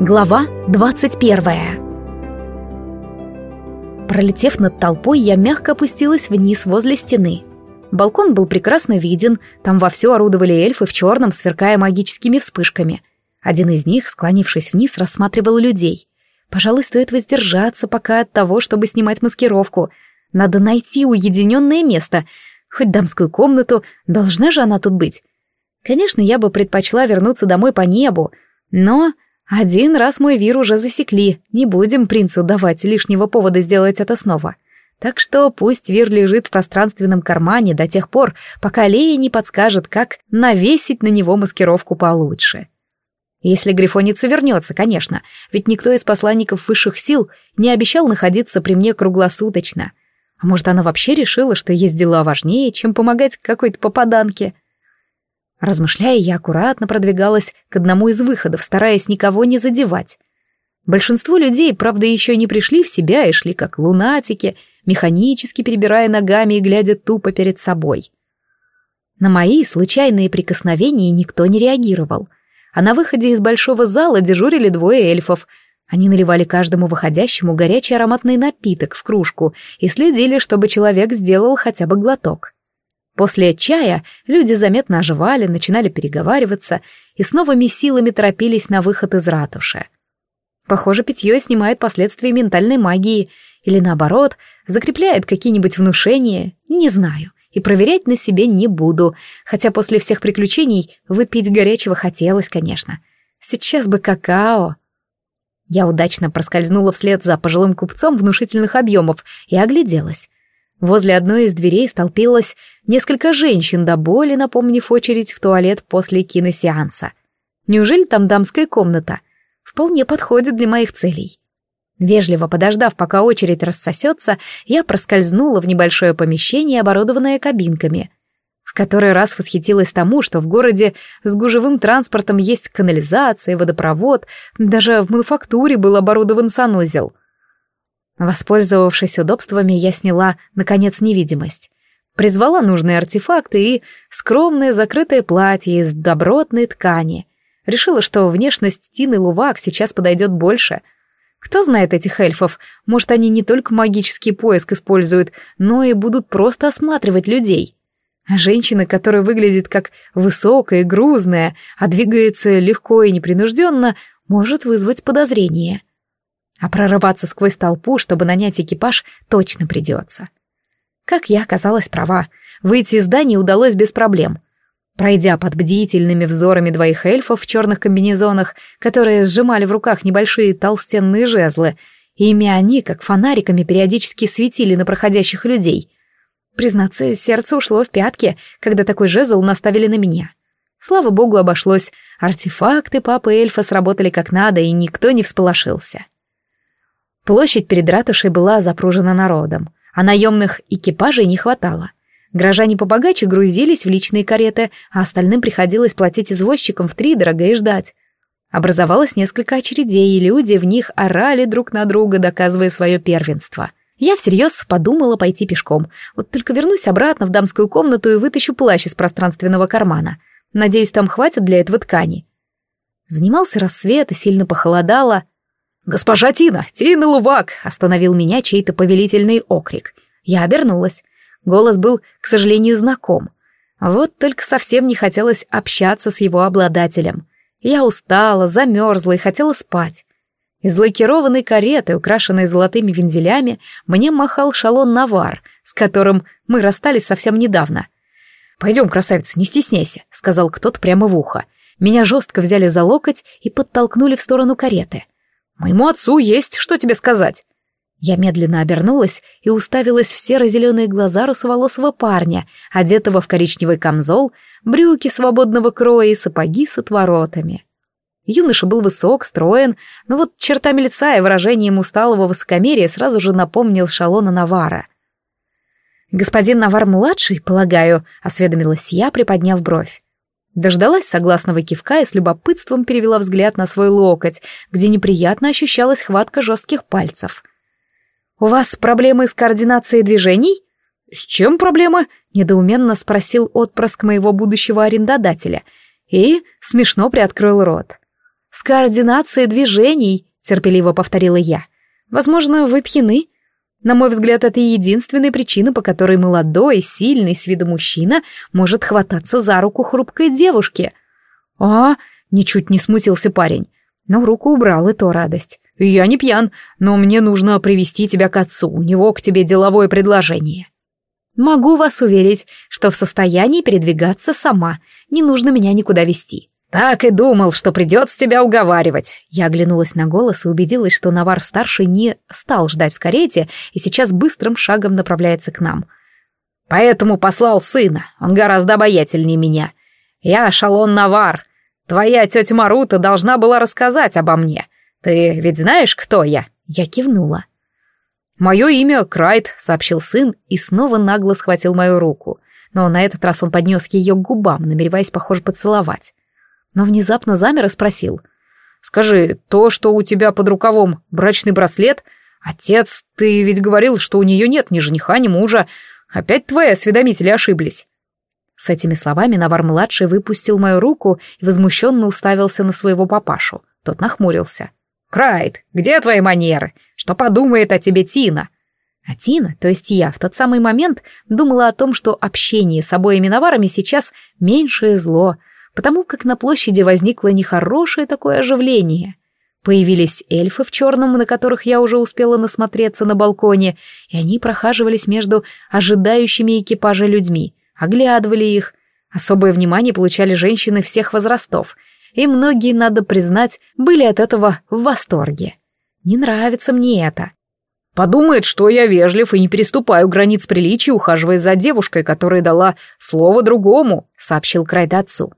Глава 21 Пролетев над толпой, я мягко опустилась вниз возле стены. Балкон был прекрасно виден, там вовсю орудовали эльфы в черном, сверкая магическими вспышками. Один из них, склонившись вниз, рассматривал людей. Пожалуй, стоит воздержаться пока от того, чтобы снимать маскировку. Надо найти уединенное место, хоть дамскую комнату, должна же она тут быть. Конечно, я бы предпочла вернуться домой по небу, но один раз мой вир уже засекли, не будем принцу давать лишнего повода сделать это снова. Так что пусть вир лежит в пространственном кармане до тех пор, пока Лея не подскажет, как навесить на него маскировку получше. Если Грифоница вернется, конечно, ведь никто из посланников высших сил не обещал находиться при мне круглосуточно. А может, она вообще решила, что есть дела важнее, чем помогать какой-то попаданке? Размышляя, я аккуратно продвигалась к одному из выходов, стараясь никого не задевать. Большинство людей, правда, еще не пришли в себя и шли как лунатики, механически перебирая ногами и глядя тупо перед собой. На мои случайные прикосновения никто не реагировал, а на выходе из большого зала дежурили двое эльфов. Они наливали каждому выходящему горячий ароматный напиток в кружку и следили, чтобы человек сделал хотя бы глоток. После чая люди заметно оживали, начинали переговариваться и с новыми силами торопились на выход из ратуши. Похоже, питье снимает последствия ментальной магии или, наоборот, закрепляет какие-нибудь внушения, не знаю, и проверять на себе не буду, хотя после всех приключений выпить горячего хотелось, конечно. Сейчас бы какао. Я удачно проскользнула вслед за пожилым купцом внушительных объемов и огляделась. Возле одной из дверей столпилось несколько женщин до боли, напомнив очередь в туалет после киносеанса. Неужели там дамская комната? Вполне подходит для моих целей. Вежливо подождав, пока очередь рассосется, я проскользнула в небольшое помещение, оборудованное кабинками. В который раз восхитилась тому, что в городе с гужевым транспортом есть канализация, водопровод, даже в мануфактуре был оборудован санузел — Воспользовавшись удобствами, я сняла, наконец, невидимость. Призвала нужные артефакты и скромное закрытое платье из добротной ткани. Решила, что внешность Тины Лувак сейчас подойдет больше. Кто знает этих эльфов? Может, они не только магический поиск используют, но и будут просто осматривать людей. Женщина, которая выглядит как высокая и грузная, а двигается легко и непринужденно, может вызвать подозрение. А прорываться сквозь толпу, чтобы нанять экипаж, точно придется. Как я оказалась права, выйти из здания удалось без проблем. Пройдя под бдительными взорами двоих эльфов в черных комбинезонах, которые сжимали в руках небольшие толстенные жезлы, ими они, как фонариками, периодически светили на проходящих людей. Признаться, сердце ушло в пятки, когда такой жезл наставили на меня. Слава богу, обошлось. Артефакты папы эльфа сработали как надо, и никто не всполошился. Площадь перед ратушей была запружена народом, а наемных экипажей не хватало. Граждане побогаче грузились в личные кареты, а остальным приходилось платить извозчикам втридорога и ждать. Образовалось несколько очередей, и люди в них орали друг на друга, доказывая свое первенство. Я всерьез подумала пойти пешком. Вот только вернусь обратно в дамскую комнату и вытащу плащ из пространственного кармана. Надеюсь, там хватит для этого ткани. Занимался рассвет и сильно похолодало. «Госпожа Тина! Тина Лувак!» — остановил меня чей-то повелительный окрик. Я обернулась. Голос был, к сожалению, знаком. Вот только совсем не хотелось общаться с его обладателем. Я устала, замерзла и хотела спать. Из лакированной кареты, украшенной золотыми вензелями, мне махал шалон Навар, с которым мы расстались совсем недавно. «Пойдем, красавица, не стесняйся», — сказал кто-то прямо в ухо. Меня жестко взяли за локоть и подтолкнули в сторону кареты. Моему отцу есть что тебе сказать». Я медленно обернулась и уставилась в серо-зеленые глаза русоволосого парня, одетого в коричневый камзол, брюки свободного кроя и сапоги с отворотами. Юноша был высок, строен, но вот чертами лица и выражением усталого высокомерия сразу же напомнил Шалона Навара. «Господин Навар-младший, полагаю», — осведомилась я, приподняв бровь. Дождалась согласного кивка и с любопытством перевела взгляд на свой локоть, где неприятно ощущалась хватка жестких пальцев. «У вас проблемы с координацией движений?» «С чем проблемы?» — недоуменно спросил отпрыск моего будущего арендодателя и смешно приоткрыл рот. С координацией движений, терпеливо повторила я. Возможно, вы пьяны? На мой взгляд, это единственная причина, по которой молодой, сильный с виду мужчина может хвататься за руку хрупкой девушки. А, ничуть не смутился парень, но руку убрал, и то радость. «Я не пьян, но мне нужно привести тебя к отцу, у него к тебе деловое предложение». «Могу вас уверить, что в состоянии передвигаться сама, не нужно меня никуда вести». «Так и думал, что придется тебя уговаривать». Я оглянулась на голос и убедилась, что Навар-старший не стал ждать в карете и сейчас быстрым шагом направляется к нам. «Поэтому послал сына, он гораздо обаятельнее меня. Я Шалон Навар. Твоя тетя Марута должна была рассказать обо мне. «Ты ведь знаешь, кто я?» Я кивнула. «Мое имя Крайт», — сообщил сын и снова нагло схватил мою руку. Но на этот раз он поднес ее к губам, намереваясь, похоже, поцеловать. Но внезапно замер и спросил. «Скажи, то, что у тебя под рукавом брачный браслет? Отец, ты ведь говорил, что у нее нет ни жениха, ни мужа. Опять твои осведомители ошиблись». С этими словами Навар-младший выпустил мою руку и возмущенно уставился на своего папашу. Тот нахмурился. «Крайт, где твои манеры? Что подумает о тебе Тина?» А Тина, то есть я, в тот самый момент думала о том, что общение с обоими наварами сейчас меньшее зло, потому как на площади возникло нехорошее такое оживление. Появились эльфы в черном, на которых я уже успела насмотреться на балконе, и они прохаживались между ожидающими экипажа людьми, оглядывали их. Особое внимание получали женщины всех возрастов — и многие, надо признать, были от этого в восторге. Не нравится мне это. Подумает, что я вежлив и не переступаю границ приличия, ухаживая за девушкой, которая дала слово другому, сообщил Крайд отцу.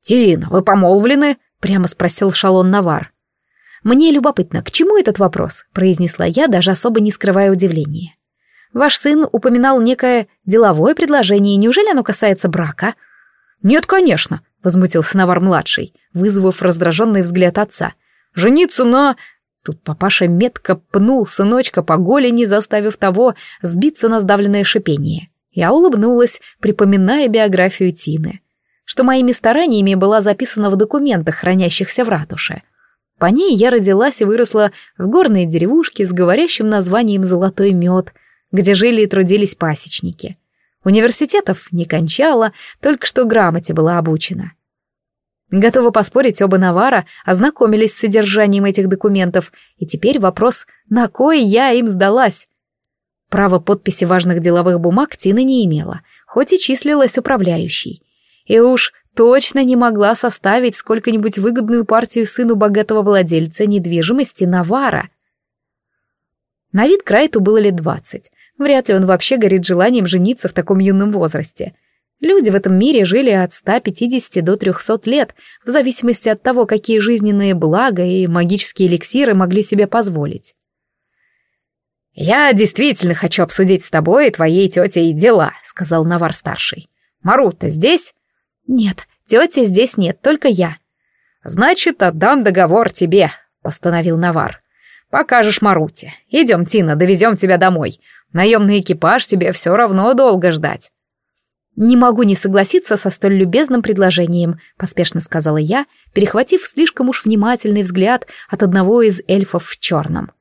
«Тин, вы помолвлены?» — прямо спросил Шалон Навар. «Мне любопытно, к чему этот вопрос?» — произнесла я, даже особо не скрывая удивления. «Ваш сын упоминал некое деловое предложение, неужели оно касается брака?» «Нет, конечно», — возмутился Навар-младший, вызвав раздраженный взгляд отца. «Жениться на...» Тут папаша метко пнул сыночка по голени, заставив того сбиться на сдавленное шипение. Я улыбнулась, припоминая биографию Тины, что моими стараниями была записана в документах, хранящихся в ратуше. По ней я родилась и выросла в горной деревушке с говорящим названием «Золотой мед», где жили и трудились пасечники — Университетов не кончала, только что грамоте была обучена. Готова поспорить, оба Навара ознакомились с содержанием этих документов, и теперь вопрос, на кой я им сдалась? Право подписи важных деловых бумаг Тина не имела, хоть и числилась управляющей. И уж точно не могла составить сколько-нибудь выгодную партию сыну богатого владельца недвижимости Навара. На вид Крайту было лет двадцать, Вряд ли он вообще горит желанием жениться в таком юном возрасте. Люди в этом мире жили от 150 до 300 лет, в зависимости от того, какие жизненные блага и магические эликсиры могли себе позволить. «Я действительно хочу обсудить с тобой и твоей тетей дела», — сказал Навар-старший. «Марута здесь?» «Нет, тети здесь нет, только я». «Значит, отдам договор тебе», — постановил Навар. «Покажешь Маруте. Идем, Тина, довезем тебя домой. Наемный экипаж тебе все равно долго ждать». «Не могу не согласиться со столь любезным предложением», — поспешно сказала я, перехватив слишком уж внимательный взгляд от одного из эльфов в черном.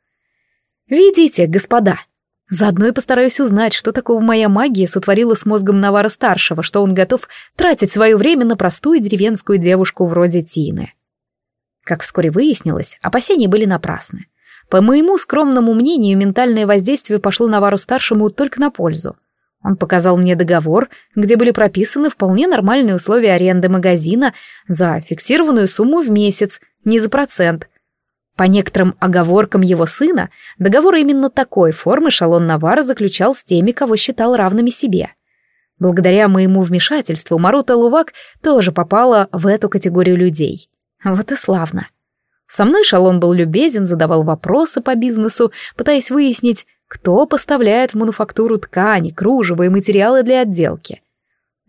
«Видите, господа, заодно и постараюсь узнать, что такого моя магия сотворила с мозгом Навара-старшего, что он готов тратить свое время на простую деревенскую девушку вроде Тины». Как вскоре выяснилось, опасения были напрасны. По моему скромному мнению, ментальное воздействие пошло Навару-старшему только на пользу. Он показал мне договор, где были прописаны вполне нормальные условия аренды магазина за фиксированную сумму в месяц, не за процент. По некоторым оговоркам его сына, договор именно такой формы Шалон Навара заключал с теми, кого считал равными себе. Благодаря моему вмешательству Марута Лувак тоже попала в эту категорию людей. Вот и славно. Со мной Шалон был любезен, задавал вопросы по бизнесу, пытаясь выяснить, кто поставляет в мануфактуру ткани, кружева и материалы для отделки.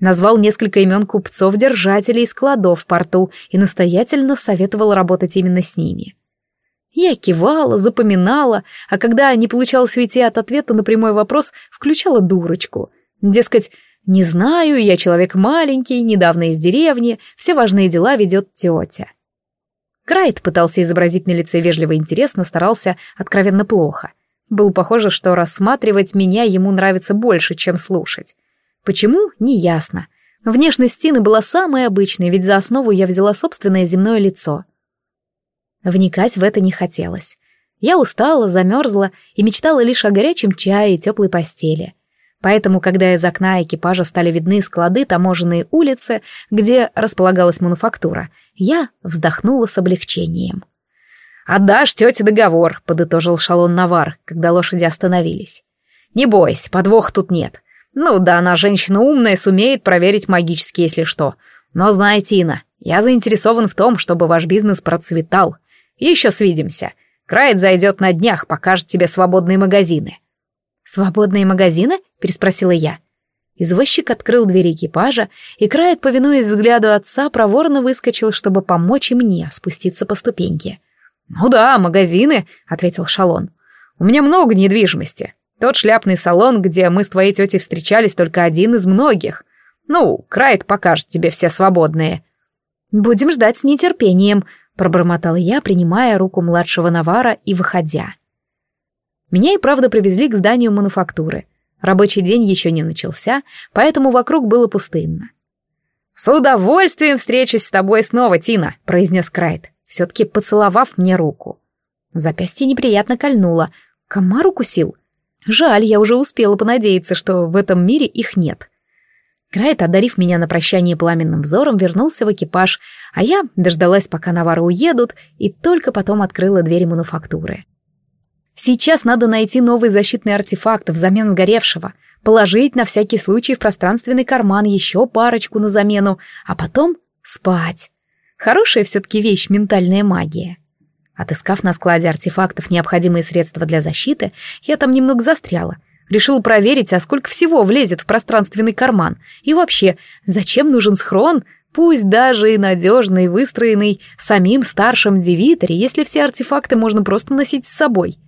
Назвал несколько имен купцов-держателей складов в порту и настоятельно советовал работать именно с ними. Я кивала, запоминала, а когда не получалось уйти от ответа на прямой вопрос, включала дурочку. Дескать, не знаю, я человек маленький, недавно из деревни, все важные дела ведет тетя. Крайт пытался изобразить на лице вежливый интерес, но старался откровенно плохо. Было похоже, что рассматривать меня ему нравится больше, чем слушать. Почему? Неясно. Внешность Тины была самой обычной, ведь за основу я взяла собственное земное лицо. Вникать в это не хотелось. Я устала, замерзла и мечтала лишь о горячем чае и теплой постели. Поэтому, когда из окна экипажа стали видны склады таможенные улицы, где располагалась мануфактура, я вздохнула с облегчением. «Отдашь тете договор», — подытожил Шалон Навар, когда лошади остановились. «Не бойся, подвох тут нет. Ну да, она женщина умная, сумеет проверить магически, если что. Но знай, Тина, я заинтересован в том, чтобы ваш бизнес процветал. Еще свидимся. Крайт зайдет на днях, покажет тебе свободные магазины». «Свободные магазины?» — переспросила я. Извозчик открыл двери экипажа, и Крайт, повинуясь взгляду отца, проворно выскочил, чтобы помочь и мне спуститься по ступеньке. «Ну да, магазины», — ответил Шалон. «У меня много недвижимости. Тот шляпный салон, где мы с твоей тетей встречались, только один из многих. Ну, Крайт покажет тебе все свободные». «Будем ждать с нетерпением», — пробормотал я, принимая руку младшего Навара и выходя. Меня и правда привезли к зданию мануфактуры. Рабочий день еще не начался, поэтому вокруг было пустынно. «С удовольствием встречусь с тобой снова, Тина», — произнес Крайт все-таки поцеловав мне руку. Запястье неприятно кольнуло. Комар укусил. Жаль, я уже успела понадеяться, что в этом мире их нет. Крайт, одарив меня на прощание пламенным взором, вернулся в экипаж, а я дождалась, пока навары уедут, и только потом открыла двери мануфактуры. Сейчас надо найти новый защитный артефакт взамен сгоревшего, положить на всякий случай в пространственный карман еще парочку на замену, а потом спать. Хорошая все-таки вещь ментальная магия. Отыскав на складе артефактов необходимые средства для защиты, я там немного застряла. Решил проверить, а сколько всего влезет в пространственный карман. И вообще, зачем нужен схрон, пусть даже и надежный, выстроенный самим старшим девиторе, если все артефакты можно просто носить с собой.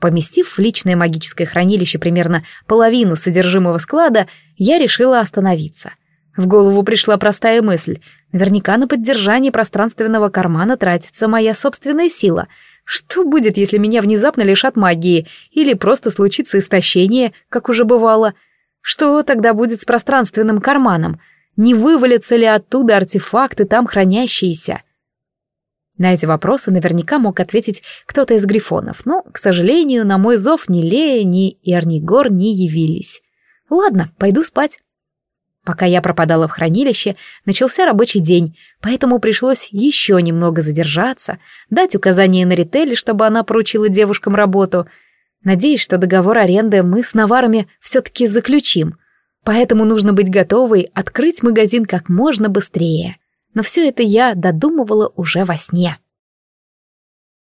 Поместив в личное магическое хранилище примерно половину содержимого склада, я решила остановиться. В голову пришла простая мысль — Наверняка на поддержание пространственного кармана тратится моя собственная сила. Что будет, если меня внезапно лишат магии или просто случится истощение, как уже бывало? Что тогда будет с пространственным карманом? Не вывалятся ли оттуда артефакты, там хранящиеся? На эти вопросы наверняка мог ответить кто-то из грифонов, но, к сожалению, на мой зов ни Лея, ни Эрнигор не явились. Ладно, пойду спать. Пока я пропадала в хранилище, начался рабочий день, поэтому пришлось еще немного задержаться, дать указание на Рителли, чтобы она поручила девушкам работу. Надеюсь, что договор аренды мы с наварами все-таки заключим, поэтому нужно быть готовой открыть магазин как можно быстрее. Но все это я додумывала уже во сне.